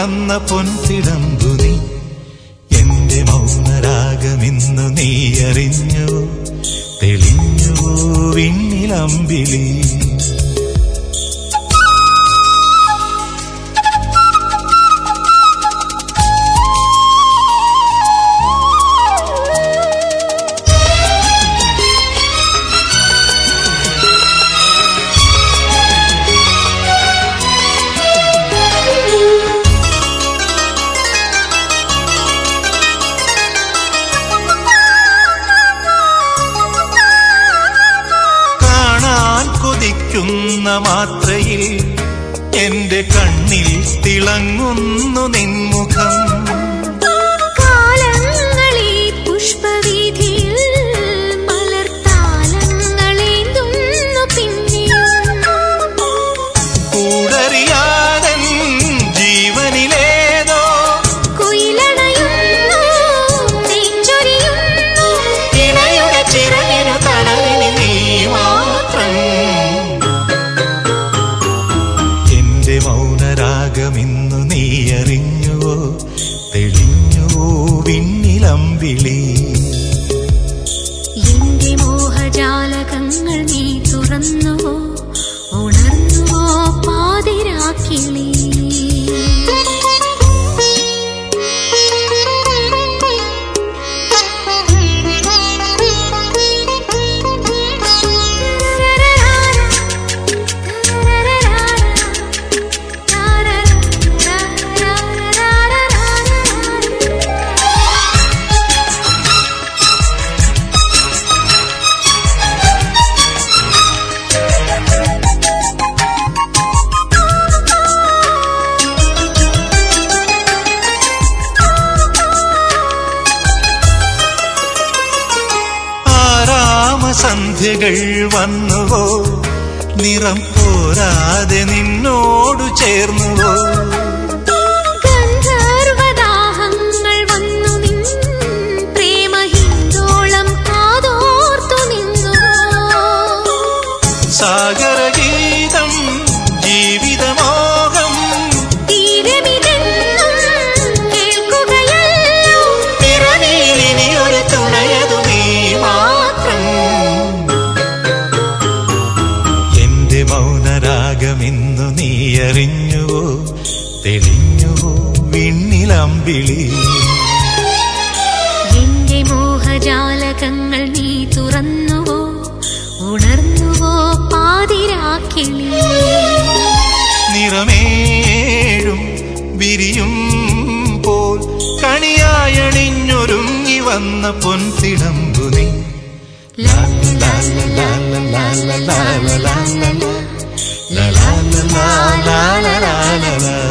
വന്ന പൊൻതിടമ്പു നീ. എന്റെ മൗനരാഗമിന്നു നീ അറിഞ്ഞുവോ തെളിഞ്ഞുവോ വിണ്ണിലമ്പിളി കൊതിക്കുന്ന മാത്രയിൽ എന്റെ കണ്ണിൽ തിളങ്ങുന്നു നിൻമുഖം തുറന്നുവോ ഉണർന്നുവോ പാതിരാക്കിളി? സന്ധ്യകൾ വന്നുവോ? നിറം പോരാതെ നിന്നോടു ചേർന്നുവോ? സാഗരഗീതം ജീവിതമോ നീ അറിഞ്ഞുവോ തെളിഞ്ഞുവോ വിണ്ണിലമ്പിളി എന്റെ മോഹജാലകങ്ങൾ നീ തുറന്നുവോ ഉണർന്നുവോ പാതിരാക്കിളി നിറമേഴും വിരിയും പോൽ കണിയായണിഞ്ഞൊരുങ്ങി വന്ന പൊൻതിടമ്പു നീ ലാ ലാ ലാ ലാ ലാ ലാ ലാ ലാ ലാ ലാ ലാ la la la